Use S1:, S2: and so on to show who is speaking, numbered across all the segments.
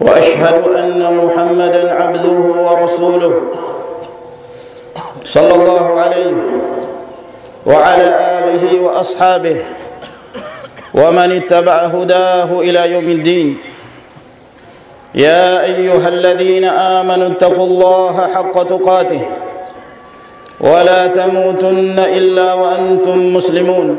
S1: وأشهد أن محمدا عبده ورسوله صلى الله عليه وعلى آله وأصحابه ومن اتبع هداه إلى يوم الدين. يا أيها الذين آمنوا اتقوا الله حق تقاته ولا تموتن إلا وأنتم مسلمون.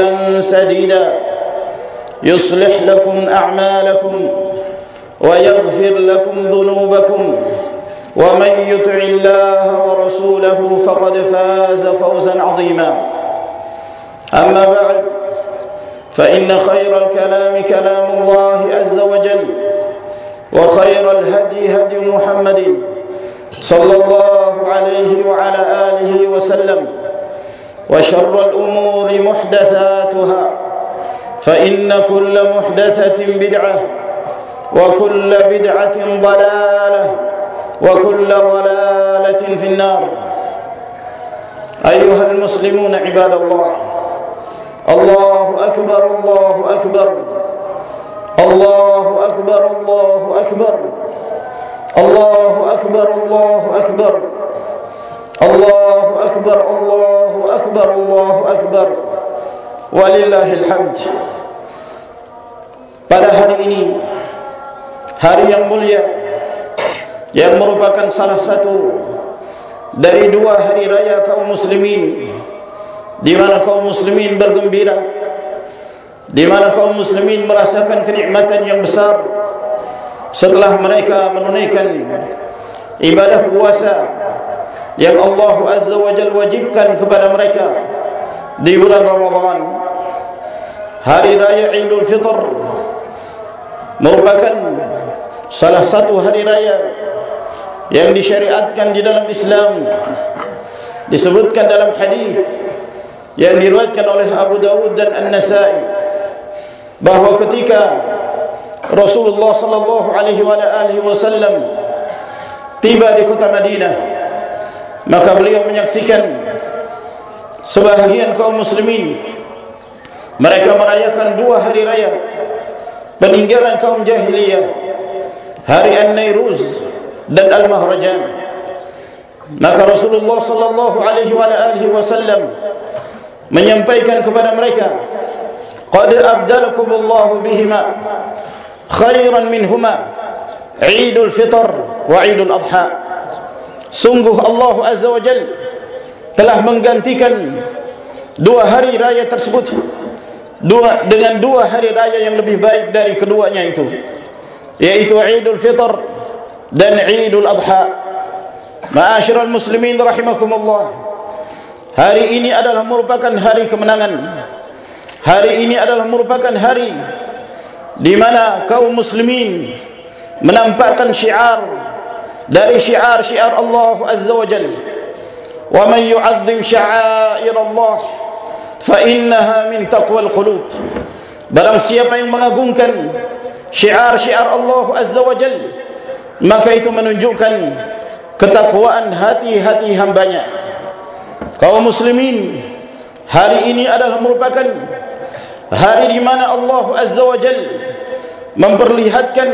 S1: قولا سديدا. يصلح لكم أعمالكم ويغفر لكم ذنوبكم. ومن يطع الله ورسوله فقد فاز فوزا عظيما. أما بعد فإن خير الكلام كلام الله عز وجل وخير الهدي هدي محمد صلى الله عليه وعلى آله وسلم. وشر الأمور محدثاتها فإن كل محدثة بدعة وكل بدعة ضلالة وكل ضلالة في النار. أيها المسلمون عباد الله الله أكبر الله أكبر الله أكبر الله أكبر الله أكبر الله أكبر. الله أكبر الله أكبر الله أكبر الله أكبر ولله الحمد pada hari ini hari yang mulia yang merupakan salah satu dari dua hari raya kaum muslimin di mana kaum muslimin bergembira di mana kaum muslimin merasakan kenikmatan yang besar setelah mereka menunaikan ibadah puasa yang Allah Azza wa Jal wajibkan kepada mereka di bulan Ramadhan hari raya Idul Fitr merupakan salah satu hari raya yang disyariatkan di dalam Islam disebutkan dalam hadis yang diriwayatkan oleh Abu Dawud dan An-Nasa'i bahawa ketika Rasulullah sallallahu alaihi wa alihi wasallam tiba di kota Madinah maka beliau menyaksikan sebahagian kaum muslimin. Mereka merayakan dua hari raya peninggalan kaum jahiliyah. Hari An-Nairuz dan Al-Mahrajan. Maka Rasulullah sallallahu alaihi wa alihi wasallam menyampaikan kepada mereka qad abdalakumullahu bihima khairan minhuma Idul Fitr wa Idul Adha sungguh Allah Azza wa Jal telah menggantikan dua hari raya tersebut. Dua dengan dua hari raya yang lebih baik dari keduanya itu. Yaitu Idul Fitr dan Idul Adha. Ma'asyiral muslimin rahimakumullah. Hari ini adalah merupakan hari kemenangan. Hari ini adalah merupakan hari di mana kaum muslimin menampakkan syiar dari syiar-syiar Allah Azza wa Jalla. Wa man yu'azzim sya'air Allah fa innaha min taqwal qulub. Barang siapa yang mengagungkan syiar-syiar Allah Azza wa Jalla, maka itu menunjukkan ketakwaan hati-hati hambanya. Kaum muslimin, hari ini adalah merupakan hari di mana Allah Azza wa Jal memperlihatkan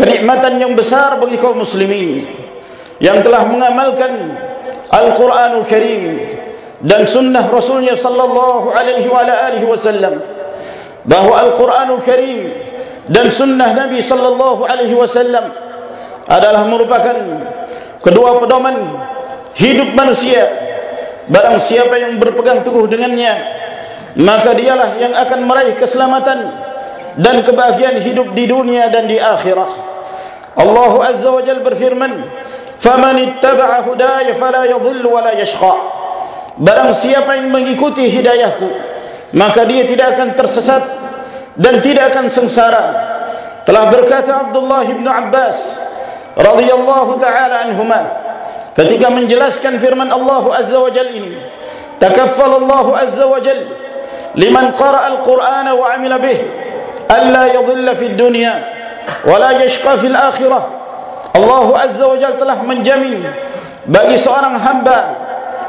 S1: kenikmatan yang besar bagi kaum muslimin yang telah mengamalkan Al-Quranul Karim dan sunnah Rasulnya sallallahu alaihi wa alihi wasallam bahwa Al-Quranul Karim dan sunnah Nabi sallallahu alaihi wasallam adalah merupakan kedua pedoman hidup manusia. Barang siapa yang berpegang teguh dengannya maka dialah yang akan meraih keselamatan dan kebahagiaan hidup di dunia dan di akhirat Allah azza wa jalla berfirman faman ittaba'a hudaya fala yadhillu wa la yashqa. Barang siapa yang mengikuti hidayahku maka dia tidak akan tersesat dan tidak akan sengsara. Telah berkata Abdullah bin Abbas radhiyallahu taala anhuma ketika menjelaskan firman Allah azza wa jalla ini takaffal Allah azza wa jalla liman qara'a al-Qur'an wa 'amila bih alla yadhilla fi dunya wa la yashqa fil akhirah. Allah azza wa jalla telah menjamin bagi seorang hamba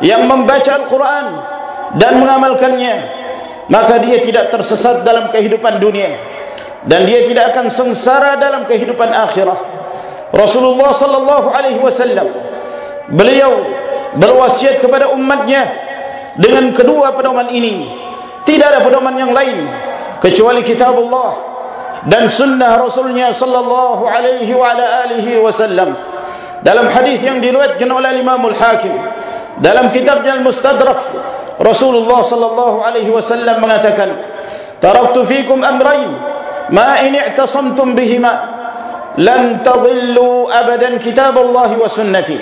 S1: yang membaca Al-Quran dan mengamalkannya maka dia tidak tersesat dalam kehidupan dunia dan dia tidak akan sengsara dalam kehidupan akhirah. Rasulullah sallallahu alaihi wasallam beliau berwasiat kepada umatnya dengan kedua pedoman ini. Tidak ada pedoman yang lain kecuali kitab Allah dan sunnah Rasulnya sallallahu alaihi wa ala alihi wasallam. Dalam hadis yang diriwayatkan oleh Imam Al-Hakim dalam kitabnya Al-Mustadrak Rasulullah sallallahu alaihi wasallam mengatakan taraktu fikum amrayn ma in i'tasamtum bihima lan tadillu abadan kitab Allah wa sunnati.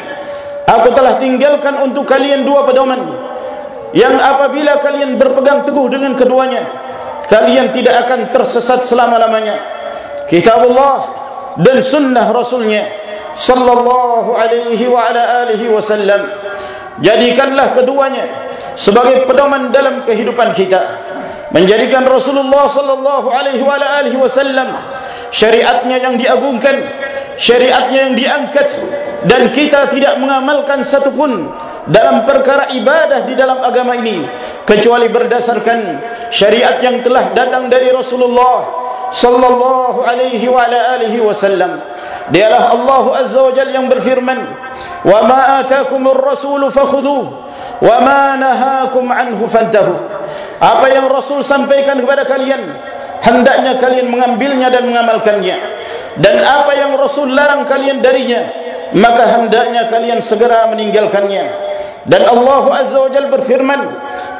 S1: Aku telah tinggalkan untuk kalian dua pedoman yang apabila kalian berpegang teguh dengan keduanya kalian tidak akan tersesat selama-lamanya. Kitab Allah dan sunnah rasulnya sallallahu alaihi wa ala alihi wasallam. Jadikanlah keduanya sebagai pedoman dalam kehidupan kita. Menjadikan Rasulullah sallallahu alaihi wa ala alihi wasallam syariatnya yang diagungkan syariatnya yang diangkat dan kita tidak mengamalkan satupun dalam perkara ibadah di dalam agama ini kecuali berdasarkan syariat yang telah datang dari Rasulullah sallallahu alaihi wa ala alihi wasallam. Dialah Allah azza wa jalla yang berfirman wa ma ataakumur rasul fakhudhuhu wa ma nahakum anhu fantahu. Apa yang rasul sampaikan kepada kalian hendaknya kalian mengambilnya dan mengamalkannya. Dan apa yang Rasul larang kalian darinya maka hendaknya kalian segera meninggalkannya dan Allah Azza wa Jalla berfirman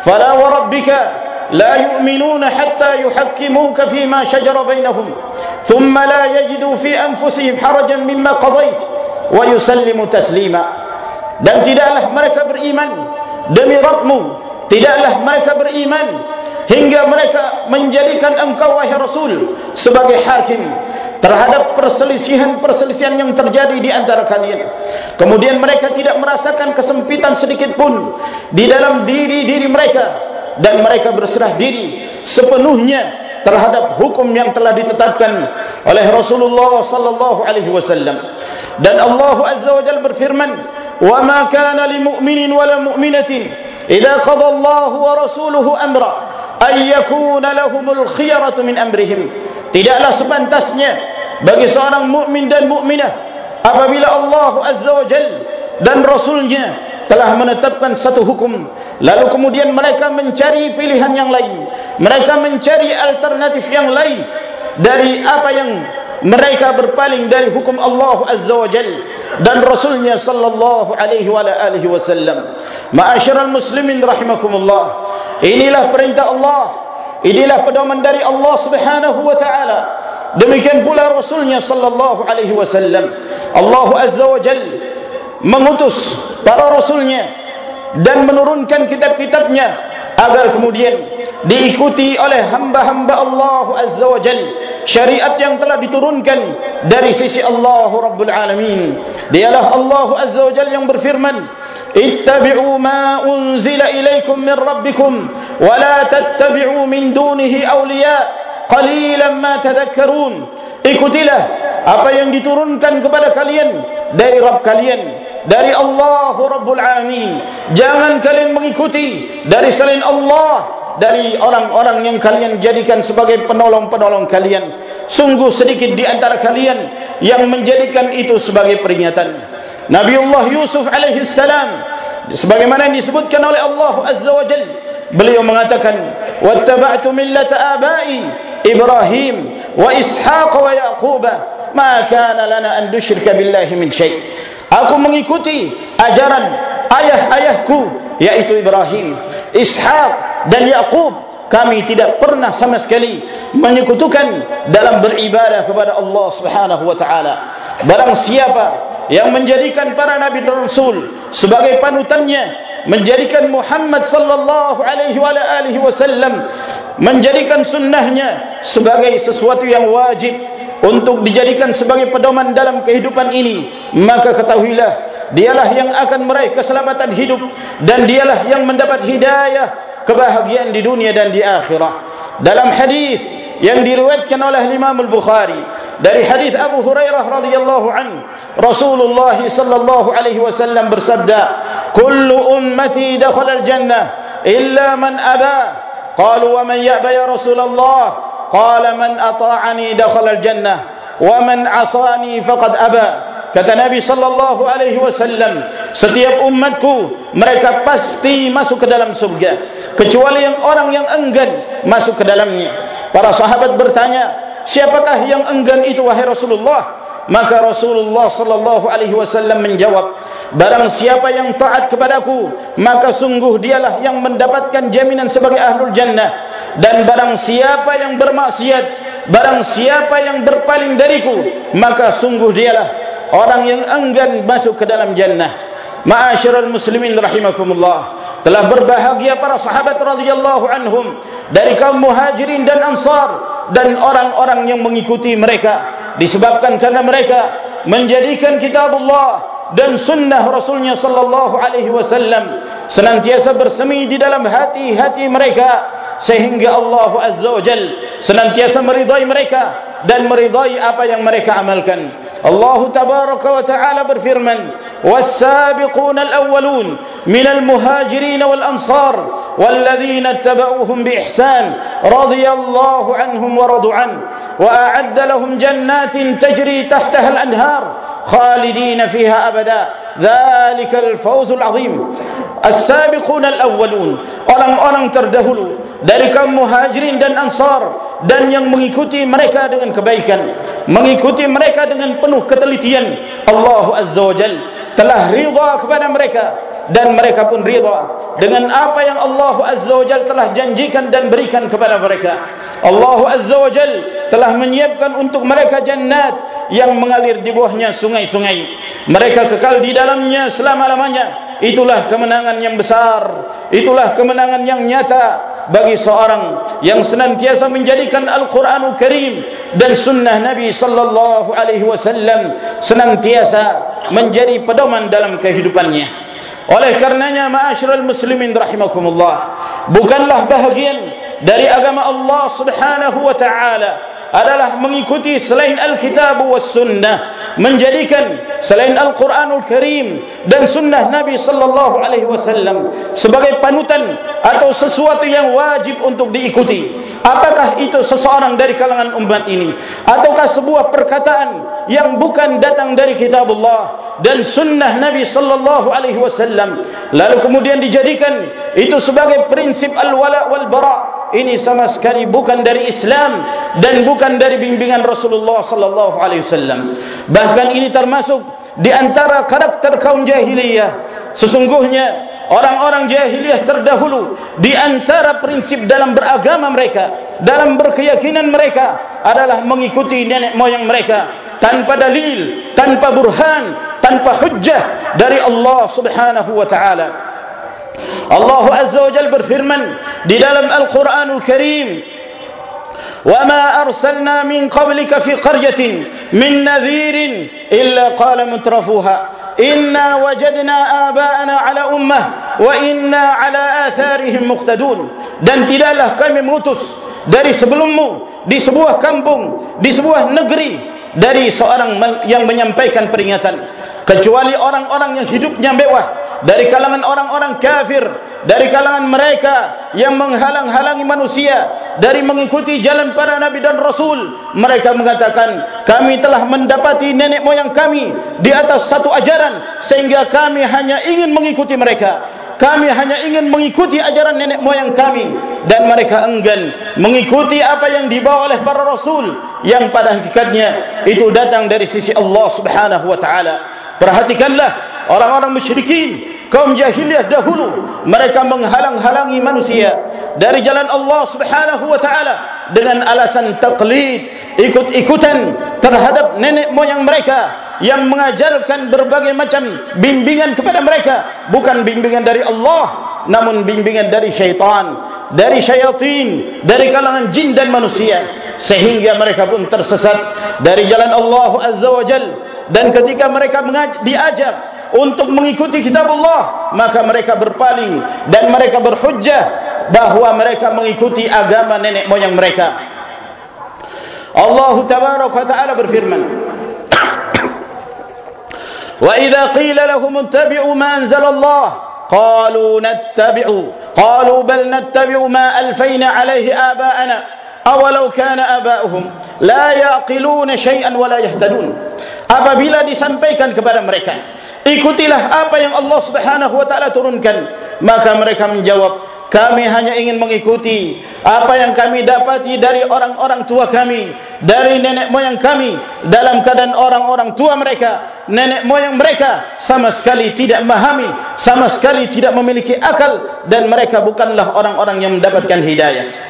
S1: fala wa rabbika la yu'minuna hatta yuhakkimuka fima shajara bainahum thumma la yajidu fi anfusihim harajan mimma qadait wa yusallimu taslima. Dan tidaklah mereka beriman demi Rabbmu tidaklah mereka beriman hingga mereka menjadikan engkau wahai Rasul sebagai hakim terhadap perselisihan-perselisihan yang terjadi di antara kalian. Kemudian mereka tidak merasakan kesempitan sedikit pun di dalam diri-diri mereka dan mereka berserah diri sepenuhnya terhadap hukum yang telah ditetapkan oleh Rasulullah sallallahu alaihi wasallam. Dan Allah Azza wa Jalla berfirman, "Wa ma kana lil mu'minin wa la mu'minatin idza qada Allah wa rasuluhu amra" ayyakuna lahumul khiyaratu min amrihim tidaklah sepantasnya bagi seorang mukmin dan mukminah apabila Allah azza wa jal dan rasulnya telah menetapkan satu hukum lalu kemudian mereka mencari pilihan yang lain mereka mencari alternatif yang lain dari apa yang mereka berpaling dari hukum Allah azza wa jal dan rasulnya sallallahu alaihi wa alihi wasallam ma'asyiral muslimin rahimakumullah Inilah perintah Allah. Inilah pedoman dari Allah Subhanahu wa taala. Demikian pula Rasulnya sallallahu alaihi wasallam. Allah azza wa jall mengutus para rasulnya dan menurunkan kitab-kitabnya agar kemudian diikuti oleh hamba-hamba Allah azza wa jall syariat yang telah diturunkan dari sisi Allah Rabbul Alamin. Dialah Allah azza wa jall yang berfirman, "Ittabi'u ma unzila ilaikum min rabbikum." ولا تتبعوا من دونه أولياء قليلا ما تذكرون ikutilah apa yang diturunkan kepada kalian dari Rabb kalian dari Allah Rabbul Alamin jangan kalian mengikuti dari selain Allah dari orang-orang yang kalian jadikan sebagai penolong-penolong kalian sungguh sedikit di antara kalian yang menjadikan itu sebagai peringatan Nabiullah Yusuf alaihi salam sebagaimana yang disebutkan oleh Allah azza wa jalla beliau mengatakan wattaba'tu millata abai Ibrahim wa Ishaq wa Yaqub ma kana lana an nusyrika billahi min syai. Aku mengikuti ajaran ayah-ayahku yaitu Ibrahim Ishaq dan Yaqub. Kami tidak pernah sama sekali menyekutukan dalam beribadah kepada Allah Subhanahu wa taala. Barang siapa yang menjadikan para nabi dan rasul sebagai panutannya, menjadikan Muhammad sallallahu alaihi wasallam menjadikan sunnahnya sebagai sesuatu yang wajib untuk dijadikan sebagai pedoman dalam kehidupan ini, maka ketahuilah dialah yang akan meraih keselamatan hidup dan dialah yang mendapat hidayah kebahagiaan di dunia dan di akhirat. Dalam hadis yang diriwayatkan oleh Imam Al-Bukhari dari hadis Abu Hurairah radhiyallahu an, Rasulullah sallallahu alaihi wasallam bersabda, "Kullu ummati dakhala al-jannah illa man aba." Qalu wa man ya'ba ya Rasulullah? Qala man ata'ani dakhala al-jannah wa man 'asani faqad aba. Kata Nabi sallallahu alaihi wasallam, setiap umatku mereka pasti masuk ke dalam surga kecuali yang orang yang enggan masuk ke dalamnya. Para sahabat bertanya, siapakah yang enggan itu wahai Rasulullah? Maka Rasulullah sallallahu alaihi wasallam menjawab, barang siapa yang taat kepadaku, maka sungguh dialah yang mendapatkan jaminan sebagai ahlul jannah. Dan barang siapa yang bermaksiat, barang siapa yang berpaling dariku, maka sungguh dialah orang yang enggan masuk ke dalam jannah. Ma'asyiral muslimin rahimakumullah. Telah berbahagia para sahabat radhiyallahu anhum dari kaum muhajirin dan ansar dan orang-orang yang mengikuti mereka disebabkan karena mereka menjadikan kitab Allah dan sunnah Rasulnya sallallahu alaihi wasallam senantiasa bersemi di dalam hati-hati mereka sehingga Allah azza wajal senantiasa meridai mereka dan meridai apa yang mereka amalkan. الله تبارك وتعالى برفرمن والسابقون الأولون من المهاجرين والأنصار والذين اتبعوهم بإحسان رضي الله عنهم ورضوا عنه وأعد لهم جنات تجري تحتها الأنهار خالدين فيها أبدا. ذلك الفوز العظيم. السابقون الأولون orang-orang terdahulu dari kaum muhajirin dan ansar dan yang mengikuti mereka dengan kebaikan mengikuti mereka dengan penuh ketelitian Allah Azza wa Jal telah ridha kepada mereka. Dan mereka pun ridha dengan apa yang Allah Azza wa Jal telah janjikan dan berikan kepada mereka. Allah Azza wa Jal telah menyiapkan untuk mereka jannat yang mengalir di bawahnya sungai-sungai. Mereka kekal di dalamnya selama-lamanya. Itulah kemenangan yang besar. Itulah kemenangan yang nyata bagi seorang yang senantiasa menjadikan Al-Quranul Karim dan sunnah Nabi sallallahu alaihi wasallam senantiasa menjadi pedoman dalam kehidupannya. Oleh karenanya ma'asyiral muslimin rahimakumullah, bukanlah bahagian dari agama Allah Subhanahu wa taala adalah mengikuti selain Alkitab was Sunnah menjadikan selain Al-Quranul Karim dan Sunnah Nabi Sallallahu Alaihi Wasallam sebagai panutan atau sesuatu yang wajib untuk diikuti. Apakah itu seseorang dari kalangan umat ini ataukah sebuah perkataan yang bukan datang dari Kitab Allah dan Sunnah Nabi Sallallahu Alaihi Wasallam lalu kemudian dijadikan itu sebagai prinsip al-wala wal bara' ini sama sekali bukan dari Islam dan bukan dari bimbingan Rasulullah sallallahu alaihi wasallam. Bahkan ini termasuk di antara karakter kaum jahiliyah. Sesungguhnya orang-orang jahiliyah terdahulu di antara prinsip dalam beragama mereka, dalam berkeyakinan mereka adalah mengikuti nenek moyang mereka tanpa dalil, tanpa burhan, tanpa hujjah dari Allah Subhanahu wa taala. Allah Azza wa Jalla berfirman di dalam Al-Qur'anul Karim وما أرسلنا من قبلك في قرية من نذير إلا قال مترفوها إنا وجدنا آباءنا على أمة وإنا على آثارهم مقتدون dan tidaklah kami mengutus dari sebelummu di sebuah kampung di sebuah negeri dari seorang yang menyampaikan peringatan kecuali orang-orang yang hidupnya mewah dari kalangan orang-orang kafir dari kalangan mereka yang menghalang-halangi manusia dari mengikuti jalan para nabi dan rasul mereka mengatakan kami telah mendapati nenek moyang kami di atas satu ajaran sehingga kami hanya ingin mengikuti mereka. Kami hanya ingin mengikuti ajaran nenek moyang kami. Dan mereka enggan mengikuti apa yang dibawa oleh para rasul yang pada hakikatnya itu datang dari sisi Allah Subhanahu wa taala. Perhatikanlah orang-orang musyrikin kaum jahiliyah dahulu mereka menghalang-halangi manusia dari jalan Allah Subhanahu wa taala dengan alasan taklid ikut-ikutan terhadap nenek moyang mereka yang mengajarkan berbagai macam bimbingan kepada mereka. Bukan bimbingan dari Allah namun bimbingan dari syaitan dari syaitan dari kalangan jin dan manusia. Sehingga mereka pun tersesat dari jalan Allah Azza wa Jal. Dan ketika mereka diajak untuk mengikuti kitab Allah maka mereka berpaling dan mereka berhujjah bahawa mereka mengikuti agama nenek moyang mereka Allah Taala berfirman وإذا قيل لهم اتبعوا ما أنزل الله قالوا نتبع قالوا بل نتبع ما ألفين عليه آباءنا أولو كان آباؤهم لا يعقلون شيئا ولا يهتدون apabila disampaikan kepada mereka ikutilah apa yang Allah Subhanahu wa taala turunkan. Maka mereka menjawab kami hanya ingin mengikuti apa yang kami dapati dari orang-orang tua kami dari nenek moyang kami dalam keadaan orang-orang tua mereka. Nenek moyang mereka sama sekali tidak memahami sama sekali tidak memiliki akal dan mereka bukanlah orang-orang yang mendapatkan hidayah.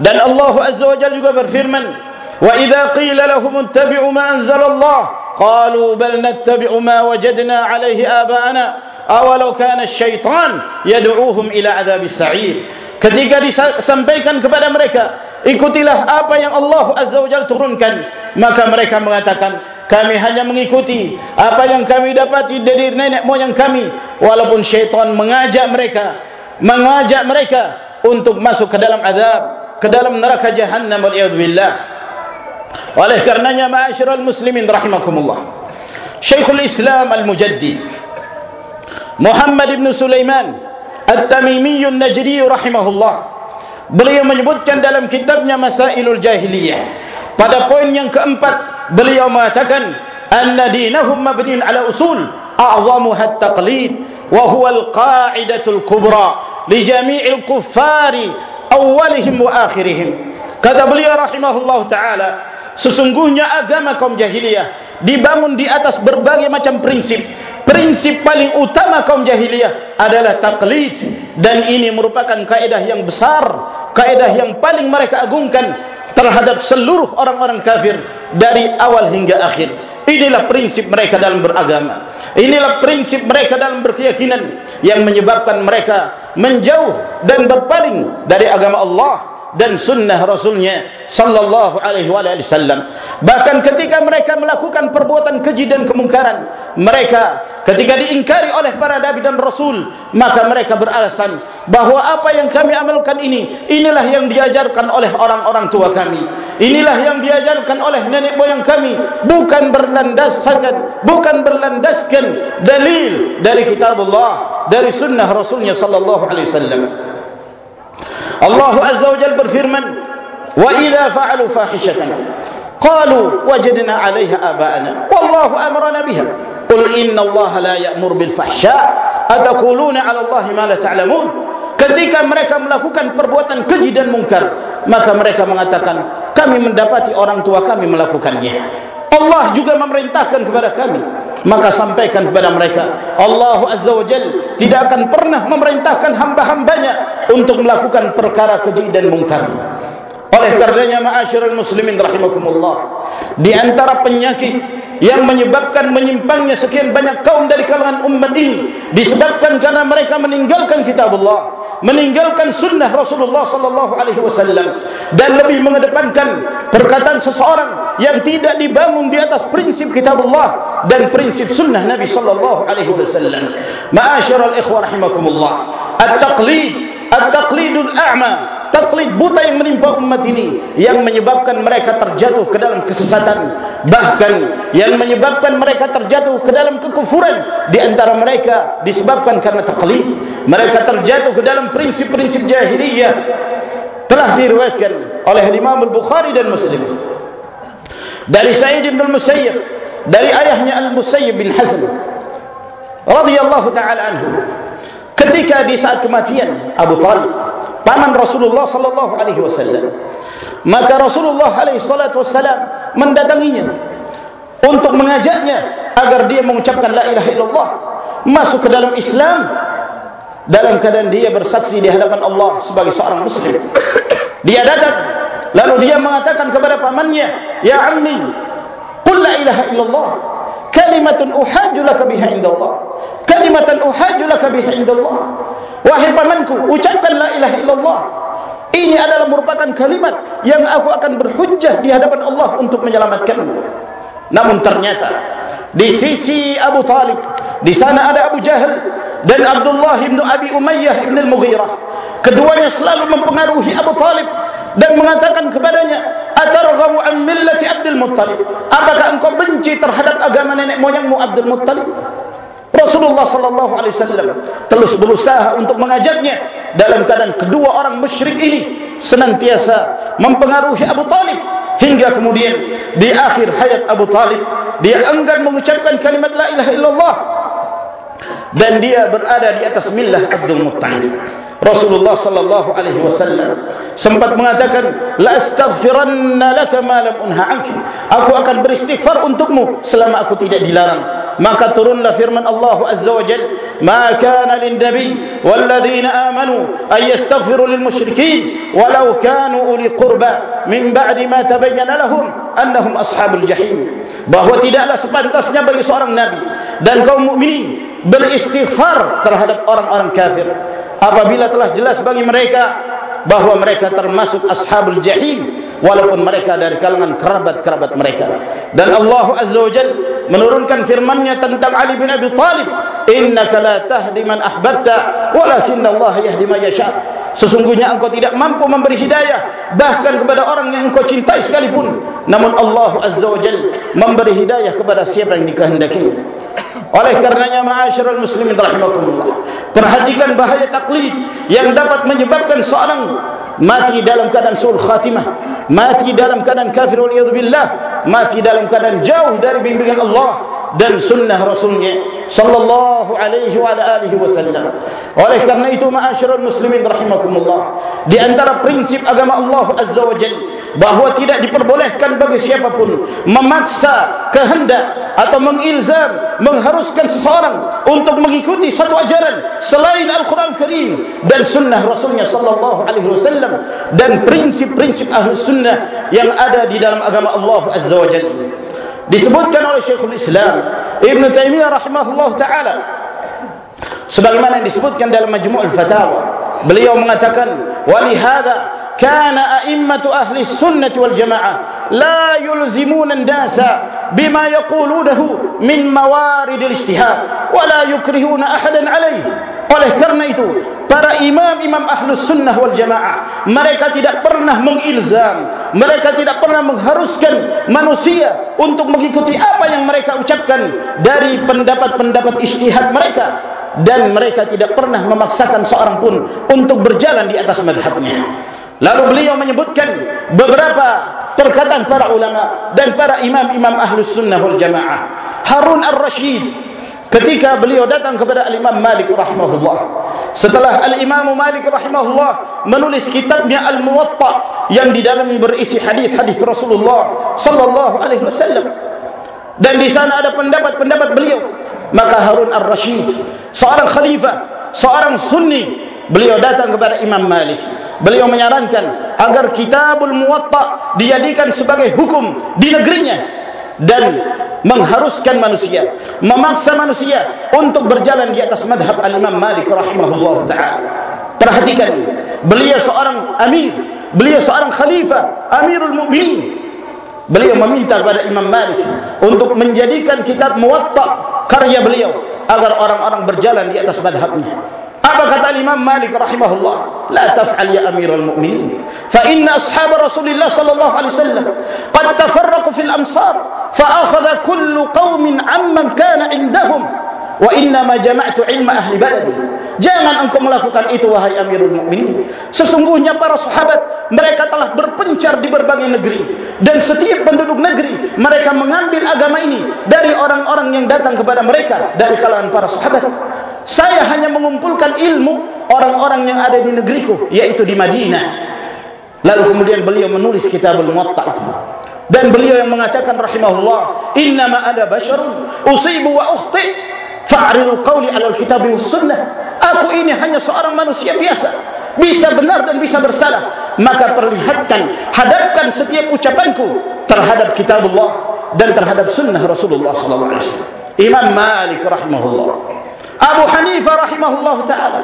S1: Dan Allah Azza wa Jalla juga berfirman wa idza qila lahum ittabi'u ma anzala Allah qalu bal nattabi'u ma wajadna 'alayhi aba'ana. Awalau kana syaitan yad'uuhum ila adzabis sa'ir. Ketika disampaikan kepada mereka ikutilah apa yang Allah azza wajalla turunkan. Maka mereka mengatakan kami hanya mengikuti apa yang kami dapati dari nenek moyang kami. Walaupun syaitan mengajak mereka mengajak mereka untuk masuk ke dalam azab ke dalam neraka jahannam wal billah oleh karenanya ma'asyiral muslimin rahimakumullah Syekhul Islam Al-Mujaddid Muhammad ibn Sulaiman At-Tamimi An-Najdi rahimahullah beliau menyebutkan dalam kitabnya Masailul Jahiliyah pada poin yang keempat beliau mengatakan anna dinahum mabniun ala usul a'zamuha at-taqlid wa huwa al-qa'idatul kubra li jami'il kuffari awwalihim wa akhirihim kata beliau rahimahullah taala sesungguhnya agama kaum jahiliyah dibangun di atas berbagai macam prinsip. Prinsip paling utama kaum jahiliyah adalah taklid dan ini merupakan kaedah yang besar, kaedah yang paling mereka agungkan terhadap seluruh orang-orang kafir dari awal hingga akhir. Inilah prinsip mereka dalam beragama. Inilah prinsip mereka dalam berkeyakinan yang menyebabkan mereka menjauh dan berpaling dari agama Allah dan sunnah Rasulnya Sallallahu Alaihi Wasallam. Bahkan ketika mereka melakukan perbuatan keji dan kemungkaran, mereka ketika diingkari oleh para nabi dan rasul, maka mereka beralasan bahawa apa yang kami amalkan ini, inilah yang diajarkan oleh orang-orang tua kami. Inilah yang diajarkan oleh nenek moyang kami, bukan berlandaskan, bukan berlandaskan dalil dari kitab Allah, dari sunnah Rasulnya Sallallahu Alaihi Wasallam. Allah Azza wa Jalla berfirman, "Wa idza fa'alu fahishatan qalu wajadna 'alayha aba'ana wallahu amarna biha." Qul inna Allah la ya'mur bil fahsya' ataquluna 'ala Allah ma la ta'lamun. Ketika mereka melakukan perbuatan keji dan mungkar, maka mereka mengatakan, kami mendapati orang tua kami melakukannya. Allah juga memerintahkan kepada kami maka sampaikan kepada mereka Allah Azza wa Jal tidak akan pernah memerintahkan hamba-hambanya untuk melakukan perkara keji dan mungkar. Oleh karenanya ma'asyiral muslimin rahimakumullah di antara penyakit yang menyebabkan menyimpangnya sekian banyak kaum dari kalangan umat ini disebabkan karena mereka meninggalkan kitab Allah meninggalkan sunnah Rasulullah sallallahu alaihi wasallam dan lebih mengedepankan perkataan seseorang yang tidak dibangun di atas prinsip kitab Allah dan prinsip sunnah Nabi sallallahu alaihi wasallam. Ma'asyiral ikhwah rahimakumullah. At-taqlid at-taqlidul a'ma taklid buta yang menimpa umat ini yang menyebabkan mereka terjatuh ke dalam kesesatan. Bahkan yang menyebabkan mereka terjatuh ke dalam kekufuran di antara mereka disebabkan karena taklid. Mereka terjatuh ke dalam prinsip-prinsip jahiliyah. Telah diriwayatkan oleh Imam Al-Bukhari dan Muslim. Dari Sa'id bin Al-Musayyib dari ayahnya Al-Musayyib bin Hazm radhiyallahu taala anhu ketika di saat kematian Abu Talib paman Rasulullah sallallahu alaihi wasallam. Maka Rasulullah alaihi salatu wasallam mendatanginya untuk mengajaknya agar dia mengucapkan la ilaha illallah masuk ke dalam Islam dalam keadaan dia bersaksi di hadapan Allah sebagai seorang muslim. Dia datang lalu dia mengatakan kepada pamannya ya ammi qul la ilaha illallah kalimatun uhajju laka biha indallah kalimatan uhajju laka biha indallah. Wahai pamanku ucapkan la ilaha illallah. Ini adalah merupakan kalimat yang aku akan berhujjah di hadapan Allah untuk menyelamatkanmu. Namun ternyata di sisi Abu Talib di sana ada Abu Jahal dan Abdullah bin Abi Umayyah bin Al-Mughirah. Keduanya selalu mempengaruhi Abu Talib dan mengatakan kepadanya atarghabu an millati Abdul Muttalib. Apakah engkau benci terhadap agama nenek moyangmu Abdul Muttalib Rasulullah sallallahu alaihi wasallam terus berusaha untuk mengajaknya dalam keadaan kedua orang musyrik ini senantiasa mempengaruhi Abu Talib hingga kemudian di akhir hayat Abu Talib dia enggan mengucapkan kalimat la ilaha illallah dan dia berada di atas millah Abdul Muttalib. Rasulullah sallallahu alaihi wasallam sempat mengatakan la astaghfiranna laka ma lam unha anki. Aku akan beristighfar untukmu selama aku tidak dilarang maka turunlah firman Allah azza wa jalla ma kana lin nabi wal ladina amanu ay yastaghfiru lil musyrikin walau kanu uli qurba min ba'di ma tabayyana lahum annahum ashabul jahim. Bahwa tidaklah sepantasnya bagi seorang nabi dan kaum mukminin beristighfar terhadap orang-orang kafir. Apabila telah jelas bagi mereka bahawa mereka termasuk ashabul jahim walaupun mereka dari kalangan kerabat-kerabat mereka. Dan Allah azza wajal menurunkan firman-Nya tentang Ali bin Abi Thalib innaka la tahdi man ahbabta walakin Allah yahdi man yasha. Sesungguhnya engkau tidak mampu memberi hidayah bahkan kepada orang yang engkau cintai sekalipun. Namun Allah azza wajal memberi hidayah kepada siapa yang dikehendakinya oleh karenanya ma'asyiral muslimin rahimakumullah perhatikan bahaya taklid yang dapat menyebabkan seorang mati dalam keadaan sul khatimah. Mati dalam keadaan kafir wal billah. Mati dalam keadaan jauh dari bimbingan Allah dan sunnah rasulnya sallallahu alaihi wa alihi wasallam oleh karena itu ma'asyiral muslimin rahimakumullah di antara prinsip agama Allah azza wajalla bahawa tidak diperbolehkan bagi siapapun memaksa kehendak atau mengilzam mengharuskan seseorang untuk mengikuti satu ajaran selain Al-Quran Karim dan sunnah Rasulnya sallallahu alaihi wasallam dan prinsip-prinsip ahli sunnah yang ada di dalam agama Allah Azza wa Jalla. Disebutkan oleh Syekhul Islam Ibn Taymiyah rahimahullah ta'ala sebagaimana disebutkan dalam Majmu'ul Fatawa. Beliau mengatakan walihada كان أئمة أهل السنة والجماعة لا يلزمون الناس بما يقولونه من موارد الاجتهاد ولا يكرهون أحدا عليه oleh karena itu para imam-imam ahlus sunnah wal jamaah mereka tidak pernah mengilzam mereka tidak pernah mengharuskan manusia untuk mengikuti apa yang mereka ucapkan dari pendapat-pendapat ijtihad mereka dan mereka tidak pernah memaksakan seorang pun untuk berjalan di atas madhabnya Lalu beliau menyebutkan beberapa perkataan para ulama dan para imam-imam ahlus sunnah wal jamaah. Harun ar-Rashid ketika beliau datang kepada al-Imam Malik rahimahullah. Setelah al-Imam Malik rahimahullah menulis kitabnya Al-Muwatta yang di dalamnya berisi hadis-hadis Rasulullah sallallahu alaihi wasallam. Dan di sana ada pendapat-pendapat beliau. Maka Harun ar-Rashid, seorang khalifah, seorang sunni, beliau datang kepada Imam Malik. Beliau menyarankan agar kitabul muwatta dijadikan sebagai hukum di negerinya dan mengharuskan manusia memaksa manusia untuk berjalan di atas madhab al-imam malik rahimahullah ta'ala. Perhatikan beliau seorang amir beliau seorang khalifah amirul mu'min beliau meminta kepada imam malik untuk menjadikan kitab muwatta karya beliau agar orang-orang berjalan di atas madhabnya apa kata Imam Malik rahimahullah? La taf'al ya Amirul Mu'minin. Fa inna ashab Rasulullah sallallahu alaihi wasallam qad tafarraqu fil amsar fa akhadha kullu qaumin amman kana indahum wa inna ma jama'tu ilma ahli baladi. Jangan engkau melakukan itu wahai Amirul Mukminin. Sesungguhnya para sahabat mereka telah berpencar di berbagai negeri dan setiap penduduk negeri mereka mengambil agama ini dari orang-orang yang datang kepada mereka dari kalangan para sahabat saya hanya mengumpulkan ilmu orang-orang yang ada di negeriku yaitu di Madinah. Lalu kemudian beliau menulis kitabul muwatta dan beliau yang mengatakan rahimahullah innama ada basyarun usibu wa ukhti fa'ridu qawli ala alkitab was sunnah. Aku ini hanya seorang manusia biasa. Bisa benar dan bisa bersalah. Maka perlihatkan hadapkan setiap ucapanku terhadap kitabullah dan terhadap sunnah Rasulullah sallallahu alaihi wasallam. Imam Malik rahimahullah Abu Hanifah rahimahullah taala.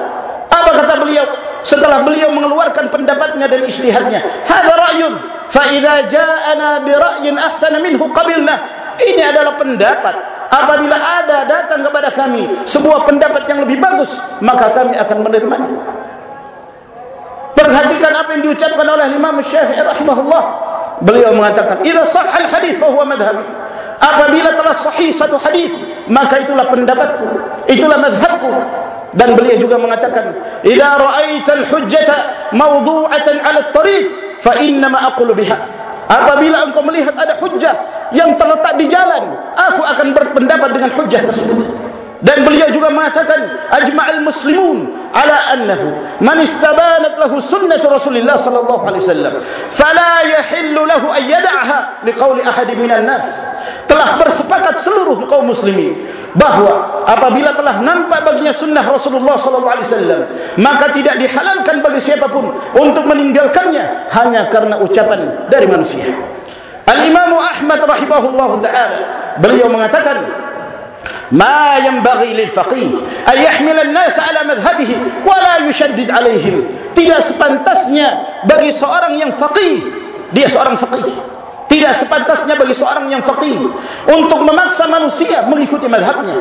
S1: Apa kata beliau? Setelah beliau mengeluarkan pendapatnya dan istihadnya. Hadza ra'yun. Fa idza ja'ana bi ra'yin ahsana minhu qabilna. Ini adalah pendapat. Apabila ada datang kepada kami sebuah pendapat yang lebih bagus maka kami akan menerimanya. Perhatikan apa yang diucapkan oleh Imam Syafi'i rahimahullah. Beliau mengatakan idza sahha al hadis fa huwa madhhabi apabila telah sahih satu hadis maka itulah pendapatku. Itulah mazhabku. Dan beliau juga mengatakan idza ra'aita al-hujjata mawdu'atan 'ala at-tariq fa inna ma aqulu biha. Apabila engkau melihat ada hujjah yang terletak di jalan aku akan berpendapat dengan hujjah tersebut. Dan beliau juga mengatakan ajma'al muslimun ala annahu man istabanat lahu sunnah Rasulullah sallallahu alaihi wasallam fala yahillu lahu an yad'aha liqauli ahad minan nas. Telah bersepakat seluruh kaum muslimin bahawa apabila telah nampak baginya sunnah Rasulullah sallallahu alaihi wasallam maka tidak dihalalkan bagi siapapun untuk meninggalkannya hanya karena ucapan dari manusia. Al-Imam Ahmad rahimahullah taala beliau mengatakan ما ينبغي للفقيه أن يحمل الناس على مذهبه ولا يشدد عليهم tidak sepantasnya bagi seorang yang faqih dia seorang faqih tidak sepantasnya bagi seorang yang faqih untuk memaksa manusia mengikuti madhabnya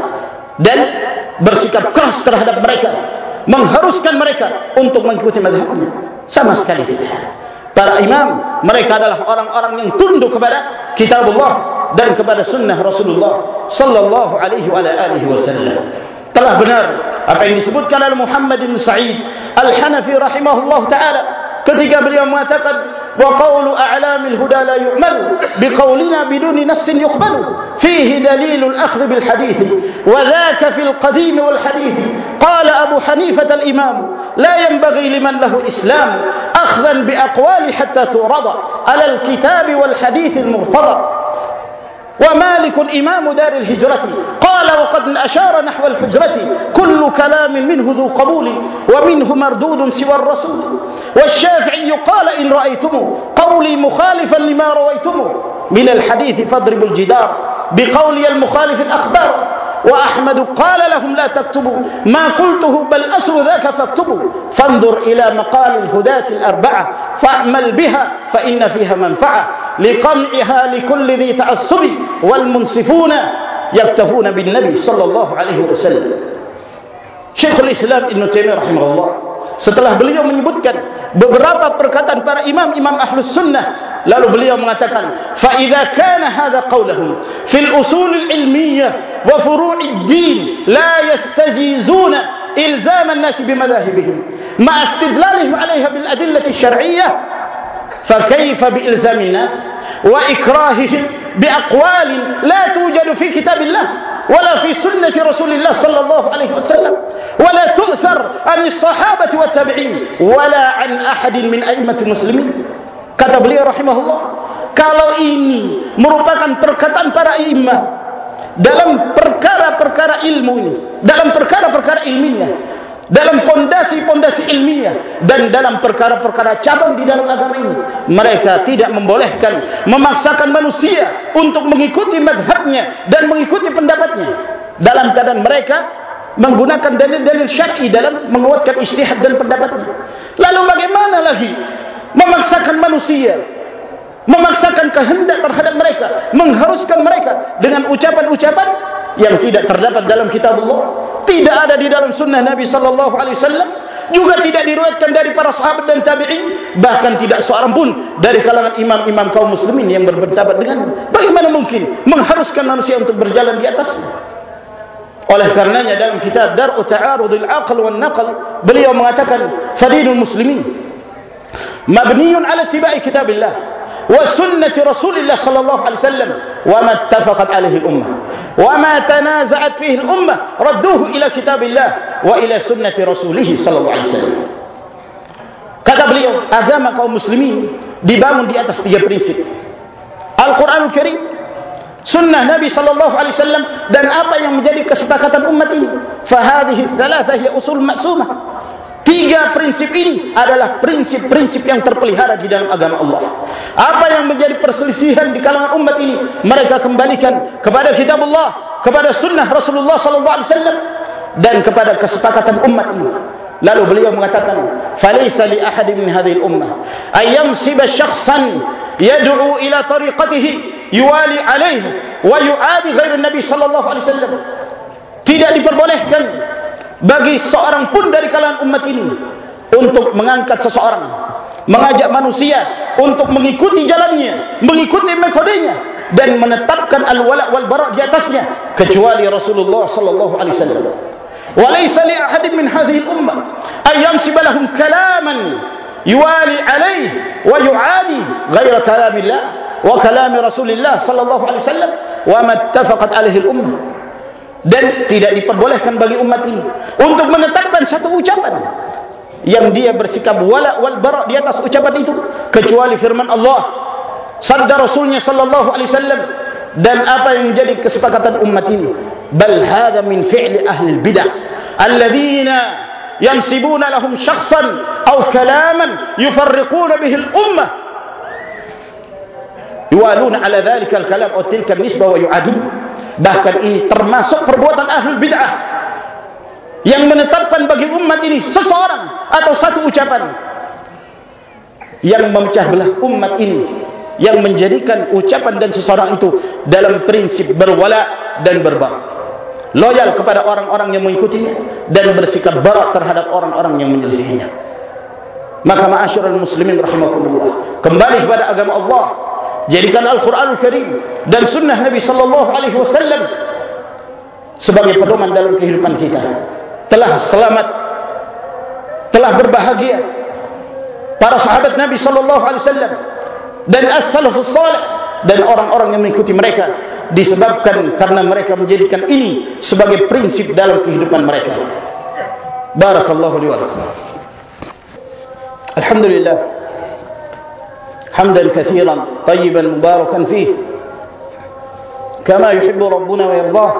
S1: dan bersikap keras terhadap mereka mengharuskan mereka untuk mengikuti madhabnya sama sekali tidak para imam mereka adalah orang-orang yang tunduk kepada kitab Allah dan kepada sunnah Rasulullah sallallahu alaihi wa alihi wasallam. Telah benar apa yang disebutkan oleh Muhammad bin Sa'id Al-Hanafi rahimahullah taala ketika beliau mengatakan wa qawlu a'lamil huda la yu'malu biqawlina biduni nassin yuqbalu fihi dalilul akhdh bil hadith wa dhaka fil qadim wal hadith qala Abu Hanifah al-Imam la yanbaghi liman lahu islam akhdhan bi aqwali hatta ومالك إمام دار الهجرة. قال وقد أشار نحو الحجرة. كل كلام منه ذو قبول ومنه مردود سوى الرسول. والشافعي قال إن رأيتم قولي مخالفا لما رويتم. من الحديث فاضربوا الجدار بقولي المخالف الأخبار. وأحمد قال لهم لا تكتبوا. ما قلته بل أسر ذاك فاكتبوا. فانظر إلى مقال الهداة الأربعة فاعمل بها فإن فيها منفعة. لقمعها لكل ذي تعصب والمنصفون يكتفون بالنبي صلى الله عليه وسلم شيخ الإسلام ابن تيمية رحمه الله setelah beliau menyebutkan beberapa perkataan para imam-imam ahlus sunnah lalu beliau mengatakan fa idza kana hadha qawluhum fil usul al ilmiyah wa furu' ad din la yastajizuna ilzam an-nas bi madahibihim ma istidlalihim 'alayha bil adillati asy-syar'iyyah fa فكيف بإلزام الناس وإكراههم بأقوال لا توجد في كتاب الله ولا في سنة رسول الله صلى الله عليه وسلم ولا تؤثر عن الصحابة والتابعين ولا عن أحد من أئمة المسلمين. كتب لي رحمه الله kalau إني merupakan perkataan para imam dalam perkara-perkara ilmu ini dalam perkara-perkara ilminya dalam pondasi-pondasi ilmiah dan dalam perkara-perkara cabang di dalam agama ini mereka tidak membolehkan memaksakan manusia untuk mengikuti madhabnya dan mengikuti pendapatnya. Dalam keadaan mereka menggunakan dalil-dalil syar'i dalam menguatkan istihad dan pendapatnya. Lalu bagaimana lagi memaksakan manusia memaksakan kehendak terhadap mereka mengharuskan mereka dengan ucapan-ucapan yang tidak terdapat dalam kitab Allah tidak ada di dalam sunnah Nabi sallallahu alaihi wasallam juga tidak diriwayatkan dari para sahabat dan tabi'in bahkan tidak seorang pun dari kalangan imam-imam kaum muslimin yang berpendapat dengan bagaimana mungkin mengharuskan manusia untuk berjalan di atasnya oleh karenanya dalam kitab Dar'u Ta'arudil Aql wan Naql beliau mengatakan fadilul muslimin mabniun ala tibai kitabillah wa sunnati rasulillah sallallahu alaihi wasallam wa ma ittafaqat alaihi al-ummah wa ma tanaza'at fihi al-ummah radduhu ila kitabillah wa ila sunnati rasulih sallallahu alaihi wasallam kata beliau agama kaum muslimin dibangun di atas tiga prinsip Al-Quranul Karim sunnah Nabi sallallahu alaihi wasallam dan apa yang menjadi kesepakatan umat ini fa hadhihi thalathah hiya usul maksumah Tiga prinsip ini adalah prinsip-prinsip yang terpelihara di dalam agama Allah. Apa yang menjadi perselisihan di kalangan umat ini, mereka kembalikan kepada kitab Allah, kepada sunnah Rasulullah sallallahu alaihi wasallam dan kepada kesepakatan umat ini. Lalu beliau mengatakan, "Falaysa li ahadin min hadhihi al-ummah ay yamsiba shakhsan yad'u ila tariqatihi yuwali alayhi wa yu'adi ghairu nabi sallallahu alaihi wasallam." Tidak diperbolehkan bagi seorang pun dari kalangan umat ini. Untuk mengangkat seseorang. Mengajak manusia untuk mengikuti jalannya. Mengikuti metodenya. Dan menetapkan al-wala' wal-bara' di atasnya. Kecuali Rasulullah sallallahu alaihi wasallam. Wa laysa li ahadin min hadhihi al-ummah ay yansib lahum kalaman yuwali alayhi wa yu'adi ghayra kalamillah wa kalam Rasulillah sallallahu alaihi wasallam wa ma ittafaqat alaihi al-ummah dan tidak diperbolehkan bagi umat ini untuk menetapkan satu ucapan yang dia bersikap wala wal bara di atas ucapan itu kecuali firman Allah sabda rasulnya sallallahu alaihi wasallam dan apa yang menjadi kesepakatan umat ini. Bal hadha min fi'li ahli bidah alladhina yansibuna lahum shakhsan aw kalaman yufarriquna bihi al ummah yuwaluna ala dhalika al kalam aw tilka nisbah wa yu'adun bahkan ini termasuk perbuatan ahli bid'ah yang menetapkan bagi umat ini seseorang atau satu ucapan yang memecah belah umat ini yang menjadikan ucapan dan seseorang itu dalam prinsip berwala dan berbak loyal kepada orang-orang yang mengikutinya dan bersikap barak terhadap orang-orang yang menyelisihinya. Maka ma'asyiral muslimin rahimakumullah kembali kepada agama Allah jadikan Al-Quran Al-Karim dan Sunnah Nabi Sallallahu Alaihi Wasallam sebagai pedoman dalam kehidupan kita. Telah selamat telah berbahagia para sahabat Nabi Sallallahu Alaihi Wasallam dan as-salafus salih dan orang-orang yang mengikuti mereka disebabkan karena mereka menjadikan ini sebagai prinsip dalam kehidupan mereka. Barakallahu li wa lakum. Alhamdulillah حمدا كثيرا طيبا مباركا فيه. كما يحب ربنا ويرضاه.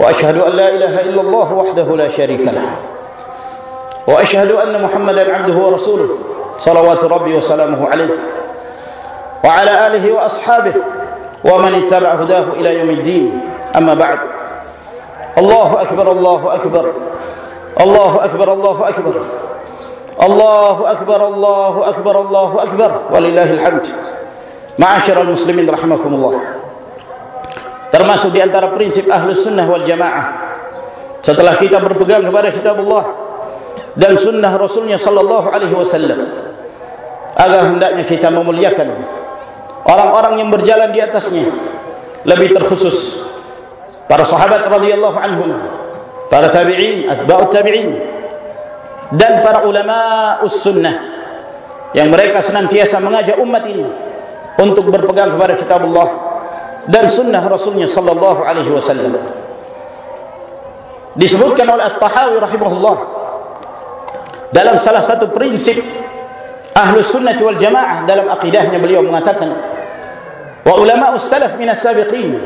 S1: وأشهد أن لا إله إلا الله وحده لا شريك له. وأشهد أن محمدا عبده ورسوله. صلوات ربي وسلامه عليه. وعلى آله وأصحابه ومن اتبع هداه إلى يوم الدين. أما بعد. الله أكبر الله أكبر. الله أكبر الله أكبر. الله أكبر Allahu Akbar, Allahu Akbar, Allahu Akbar. Walillahil hamd Ma'asyiral muslimin rahimakumullah Termasuk di antara prinsip Ahlus Sunnah wal Jamaah. Setelah kita berpegang kepada kitab Allah Dan sunnah Rasulnya Sallallahu alaihi wasallam Agar hendaknya kita memuliakan Orang-orang yang berjalan di atasnya. Lebih terkhusus Para sahabat radhiyallahu anhum Para tabi'in Atba'ut tabi'in dan para ulama sunnah yang mereka senantiasa mengajak umat ini untuk berpegang kepada kitab Allah dan sunnah Rasulnya sallallahu alaihi wasallam. Disebutkan oleh At-Tahawi rahimahullah dalam salah satu prinsip ahlu sunnah wal jamaah dalam akidahnya beliau mengatakan wa ulama salaf min as-sabiqin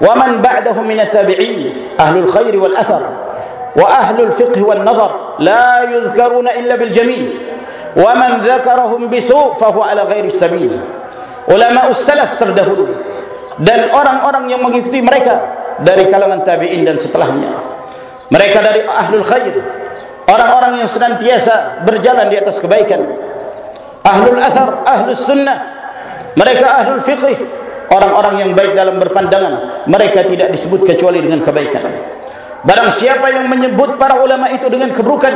S1: wa man ba'dahum min at-tabi'in ahlul khair wal athar وأهل الفقه والنظر لا يذكرون إلا بالجميل ومن ذكرهم بسوء فهو على غير السبيل ulama ussalaf terdahulu dan orang-orang yang mengikuti mereka dari kalangan tabi'in dan setelahnya mereka dari ahlul khair orang-orang yang senantiasa berjalan di atas kebaikan ahlul athar ahlus sunnah mereka ahlul fiqh orang-orang yang baik dalam berpandangan mereka tidak disebut kecuali dengan kebaikan Barang siapa yang menyebut para ulama itu dengan keburukan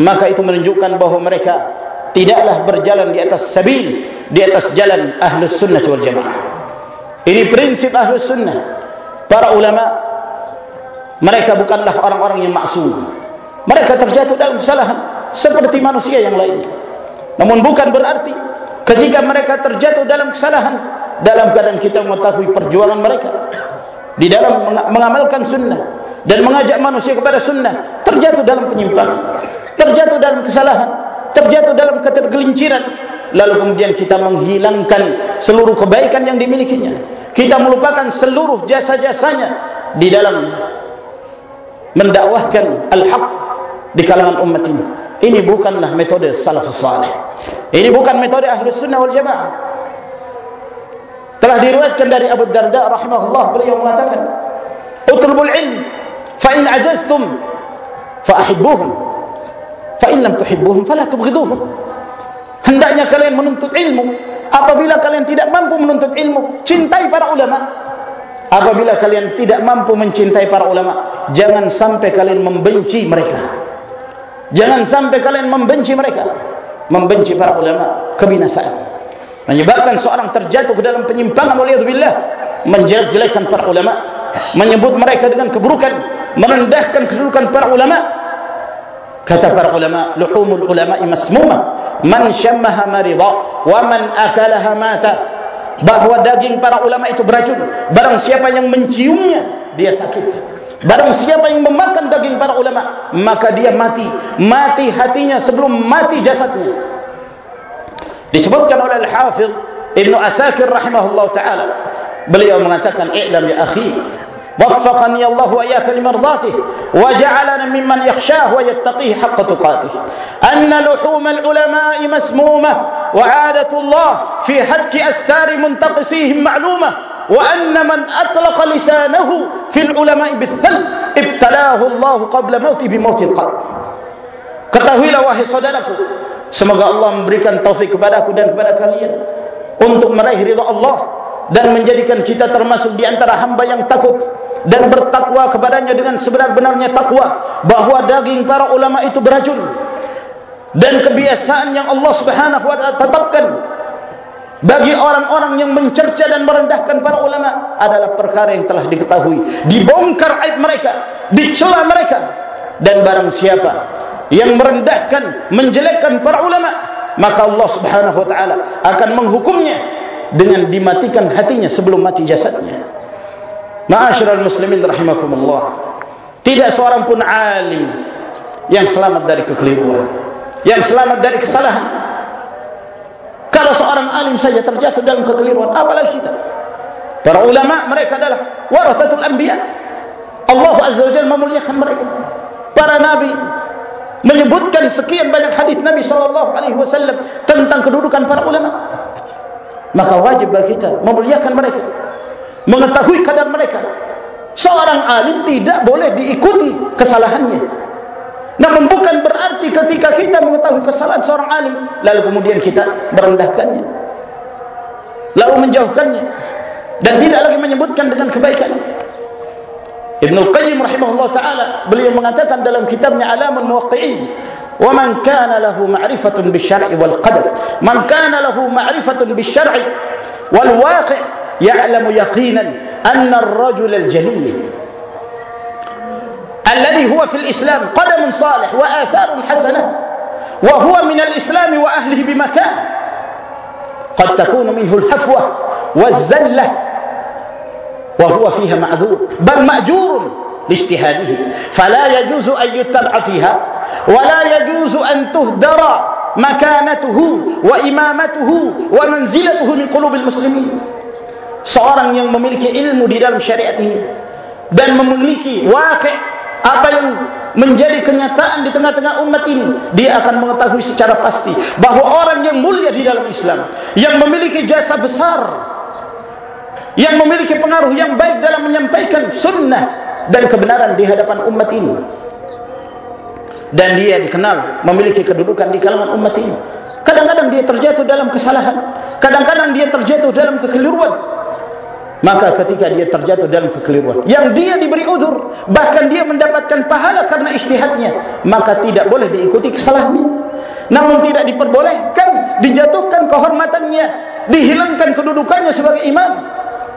S1: Maka itu menunjukkan bahawa mereka Tidaklah berjalan di atas sabil Di atas jalan ahlus sunnah wal jamaah. Ini prinsip ahlus sunnah. Para ulama Mereka bukanlah orang-orang yang maksum. Mereka terjatuh dalam kesalahan Seperti manusia yang lain. Namun bukan berarti Ketika mereka terjatuh dalam kesalahan Dalam keadaan kita mengetahui perjuangan mereka di dalam mengamalkan sunnah dan mengajak manusia kepada sunnah terjatuh dalam penyimpangan terjatuh dalam kesalahan terjatuh dalam ketergelinciran. Lalu kemudian kita menghilangkan seluruh kebaikan yang dimilikinya. Kita melupakan seluruh jasa-jasanya di dalam mendakwahkan al-haq di kalangan umat ini. Ini bukanlah metode salafus salih. Ini bukan metode ahli sunnah wal jamaah. Telah diriwayatkan dari Abu Darda rahimahullah beliau mengatakan utlubul ilm fa ahibbuhum. Fa in lam tuhibbuhum fala tubghiduhum. Hendaknya kalian menuntut ilmu. Apabila kalian tidak mampu menuntut ilmu cintai para ulama. Apabila kalian tidak mampu mencintai para ulama jangan sampai kalian membenci mereka. Jangan sampai kalian membenci mereka. Membenci para ulama kebinasaan. Menyebabkan seorang terjatuh ke dalam penyimpangan waliyadzubillah menjelek-jelekkan para ulama. Menyebut mereka dengan keburukan merendahkan kedudukan para ulama. Kata para ulama luhumul ulama masmuma. Man syammaha marida wa man akalaha mata. Bahawa daging para ulama itu beracun. Barang siapa yang menciumnya dia sakit. Barang siapa yang memakan daging para ulama Maka dia mati. Mati hatinya sebelum mati jasadnya. Disebutkan oleh Al-Hafidh Ibn Asakir rahimahullah ta'ala. Beliau mengatakan i'lam ya akhi وفقني الله وإياك لمرضاته وجعلنا ممن يخشاه ويتقيه حق تقاته. أن لحوم العلماء مسمومة وعادة الله في حك أستار منتقصيهم معلومة وأن من أطلق لسانه في العلماء بالثل ابتلاه الله قبل موته بموت القلب Ketahuilah واهي saudaraku, semoga Allah memberikan taufik kepadaku dan kepada kalian untuk meraih ridha Allah dan menjadikan kita termasuk di antara hamba yang takut. Dan bertakwa kepadanya dengan sebenar-benarnya takwa bahwa daging para ulama itu beracun. Dan kebiasaan yang Allah Subhanahu wa taala tetapkan bagi orang-orang yang mencerca dan merendahkan para ulama adalah perkara yang telah diketahui. Dibongkar aib mereka dicela mereka. Dan barang siapa yang merendahkan, menjelekkan para ulama, maka Allah Subhanahu wa taala akan menghukumnya dengan dimatikan hatinya sebelum mati jasadnya. Ma'asyiral muslimin rahimakumullah. Tidak seorang pun alim yang selamat dari kekeliruan, yang selamat dari kesalahan. Kalau seorang alim saja terjatuh dalam kekeliruan, apalagi kita? Para ulama mereka adalah warathatul anbiya. Allah Azza wa Jalla memuliakan mereka. Para nabi, menyebutkan sekian banyak hadis Nabi sallallahu alaihi wasallam tentang kedudukan para ulama. Maka wajib bagi kita memuliakan mereka, mengetahui kadar mereka. Seorang alim tidak boleh diikuti kesalahannya. Namun bukan berarti ketika kita mengetahui kesalahan seorang alim lalu kemudian kita merendahkannya. Lalu menjauhkannya dan tidak lagi menyebutkan dengan kebaikan. Ibn Al-Qayyim rahimahullah ta'ala beliau mengatakan dalam kitabnya Alamul Muwaqqi'in wa man kana lahu ma'rifatun bisyar'i wal qadar man kana lahu ma'rifatun يعلم يقينا أن الرجل الجليل الذي هو في الإسلام قدم صالح وآثار حسنة وهو من الإسلام وأهله بمكان قد تكون منه الحفوة والزلة وهو فيها معذور بل مأجور لاجتهاده. فلا يجوز أن يتبع فيها ولا يجوز أن تهدر مكانته وإمامته ومنزلته من قلوب المسلمين. Seorang yang memiliki ilmu di dalam syariat ini dan memiliki wakil apa yang menjadi kenyataan di tengah-tengah umat ini dia akan mengetahui secara pasti bahawa orang yang mulia di dalam Islam yang memiliki jasa besar yang memiliki pengaruh yang baik dalam menyampaikan sunnah dan kebenaran di hadapan umat ini. Dan dia dikenal memiliki kedudukan di kalangan umat ini. Kadang-kadang dia terjatuh dalam kesalahan. Kadang-kadang dia terjatuh dalam kekeliruan maka ketika dia terjatuh dalam kekeliruan yang dia diberi uzur bahkan dia mendapatkan pahala karena istihadnya maka tidak boleh diikuti kesalahannya. Namun tidak diperbolehkan dijatuhkan kehormatannya dihilangkan kedudukannya sebagai imam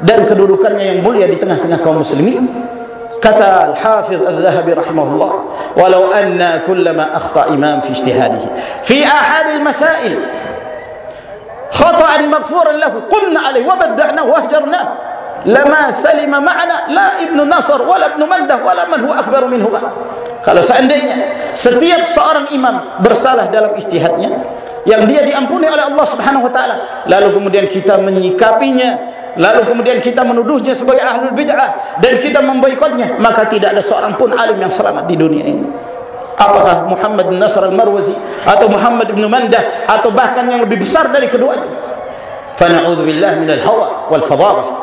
S1: dan kedudukannya yang mulia di tengah-tengah kaum muslimin. Kata al-hafiz al-zahabi rahimahullah walau anna kullama akhta imam fi ijtihadihi fi ahad al-masail khata'an maghfuran lahu qulna alayhi wa badda'na wa ahjarna lama salima ma'na la ibnu nasr wala ibnu mandah wala man huwa akbar minhu kalau seandainya setiap seorang imam bersalah dalam istihadnya yang dia diampuni oleh Allah Subhanahu wa taala lalu kemudian kita menyikapinya lalu kemudian kita menuduhnya sebagai ahlul bid'ah dan kita memboikotnya maka tidak ada seorang pun alim yang selamat di dunia ini. Apakah Muhammad bin Nasr al-Marwazi atau Muhammad bin Mandah atau bahkan yang lebih besar dari keduanya? Fa na'udzu billahi minal hawa wal fadhalah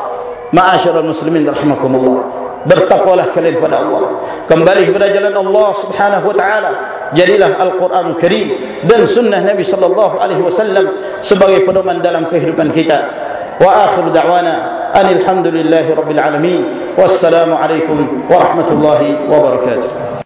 S1: Ma'asyiral muslimin rahimakumullah. Bertakwalah kalian kepada Allah. Kembali kepada jalan Allah Subhanahu wa taala. Jadilah Al-Qur'an Karim dan sunnah Nabi sallallahu alaihi wasallam sebagai pedoman dalam kehidupan kita. Wa akhir da'wana alhamdulillahi rabbil alamin. Wassalamu alaikum warahmatullahi wabarakatuh.